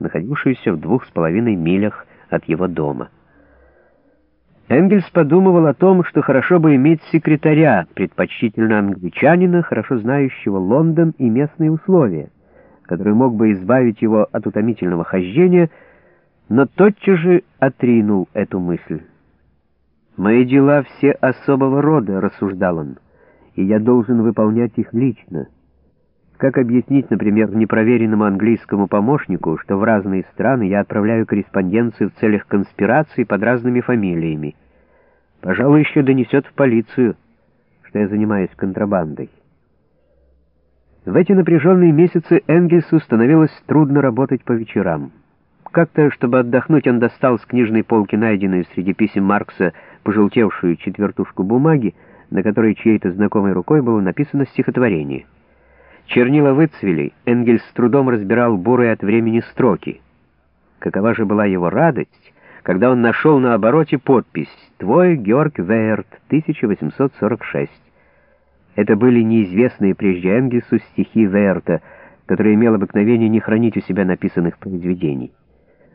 находившуюся в двух с половиной милях от его дома. Энгельс подумывал о том, что хорошо бы иметь секретаря, предпочтительно англичанина, хорошо знающего Лондон и местные условия, который мог бы избавить его от утомительного хождения, но тотчас же отринул эту мысль. «Мои дела все особого рода», — рассуждал он, — «и я должен выполнять их лично». Как объяснить, например, непроверенному английскому помощнику, что в разные страны я отправляю корреспонденцию в целях конспирации под разными фамилиями? Пожалуй, еще донесет в полицию, что я занимаюсь контрабандой. В эти напряженные месяцы Энгельсу становилось трудно работать по вечерам. Как-то, чтобы отдохнуть, он достал с книжной полки найденную среди писем Маркса пожелтевшую четвертушку бумаги, на которой чьей-то знакомой рукой было написано стихотворение — Чернила выцвели, Энгельс с трудом разбирал бурые от времени строки. Какова же была его радость, когда он нашел на обороте подпись «Твой Георг Вейерт, 1846». Это были неизвестные прежде Энгельсу стихи Вейерта, который имел обыкновение не хранить у себя написанных произведений.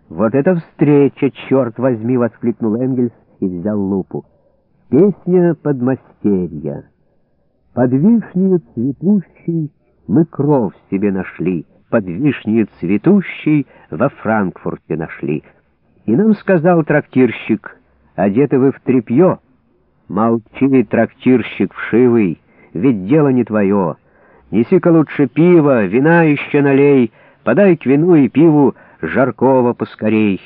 «Вот эта встреча, черт возьми!» — воскликнул Энгельс и взял лупу. «Песня подмастерья. Под вишнею цветущей мы кров себе нашли, под вишнею цветущей во Франкфурте нашли. И нам сказал трактирщик, одеты вы в тряпье. Молчи, трактирщик вшивый, ведь дело не твое. Неси-ка лучше пиво, вина еще налей, подай к вину и пиву жаркого поскорей.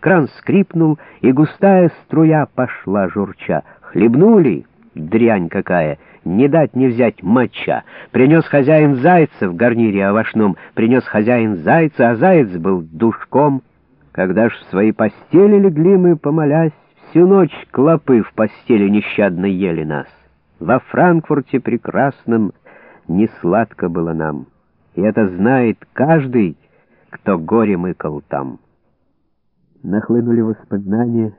Кран скрипнул, и густая струя пошла журча. Хлебнули, дрянь какая — не дать не взять моча. Принес хозяин зайца в гарнире овощном, принес хозяин зайца, а заяц был душком. Когда ж в своей постели легли мы, помолясь, всю ночь клопы в постели нещадно ели нас. Во Франкфурте прекрасном не сладко было нам, и это знает каждый, кто горе мыкал там. Нахлынули воспоминания.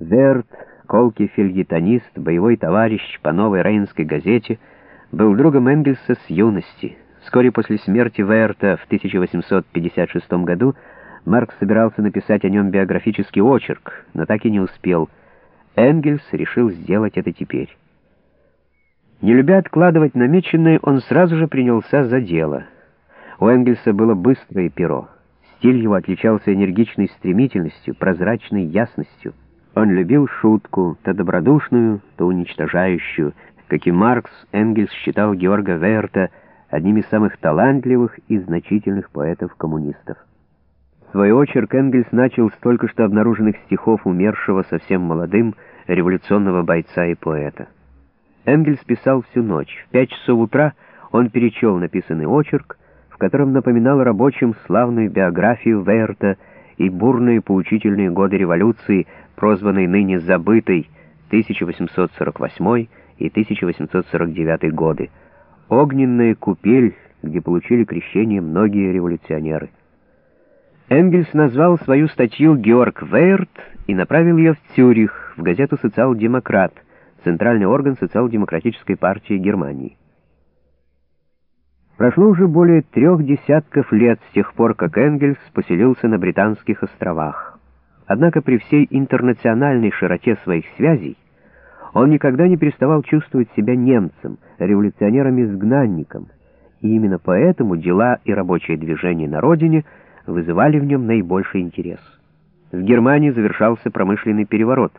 Верт колкий фельетонист, боевой товарищ по новой рейнской газете, был другом Энгельса с юности. Вскоре после смерти Верта в 1856 году Маркс собирался написать о нем биографический очерк, но так и не успел. Энгельс решил сделать это теперь. Не любя откладывать намеченное, он сразу же принялся за дело. У Энгельса было быстрое перо. Стиль его отличался энергичной стремительностью, прозрачной ясностью. Он любил шутку, то добродушную, то уничтожающую, как и Маркс, Энгельс считал Георга Верта одним из самых талантливых и значительных поэтов-коммунистов. Свой очерк Энгельс начал с только что обнаруженных стихов умершего совсем молодым революционного бойца и поэта. Энгельс писал всю ночь. В пять часов утра он перечел написанный очерк, в котором напоминал рабочим славную биографию Верта и бурные поучительные годы революции, прозванной ныне забытой 1848 и 1849 годы, огненная купель, где получили крещение многие революционеры. Энгельс назвал свою статью «Георг Вейерт» и направил ее в Цюрих, в газету «Социал-демократ», центральный орган социал-демократической партии Германии. Прошло уже более трех десятков лет с тех пор, как Энгельс поселился на Британских островах. Однако при всей интернациональной широте своих связей он никогда не переставал чувствовать себя немцем, революционером-изгнанником, и именно поэтому дела и рабочее движение на родине вызывали в нем наибольший интерес. В Германии завершался промышленный переворот.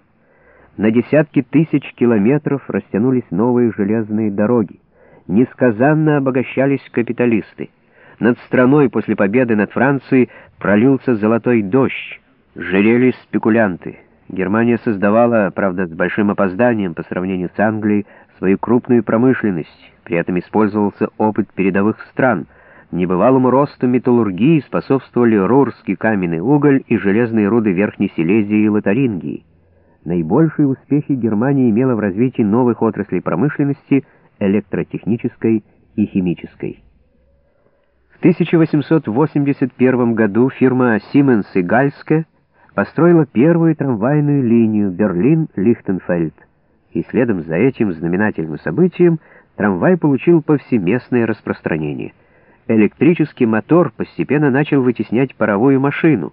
На десятки тысяч километров растянулись новые железные дороги несказанно обогащались капиталисты. Над страной после победы над Францией пролился золотой дождь, жирели спекулянты. Германия создавала, правда, с большим опозданием по сравнению с Англией, свою крупную промышленность, при этом использовался опыт передовых стран. Небывалому росту металлургии способствовали рурский каменный уголь и железные руды Верхней Силезии и Лотарингии. Наибольшие успехи Германия имела в развитии новых отраслей промышленности – электротехнической и химической. В 1881 году фирма Siemens и Гальске построила первую трамвайную линию Берлин-Лихтенфельд, и следом за этим знаменательным событием трамвай получил повсеместное распространение. электрический мотор постепенно начал вытеснять паровую машину.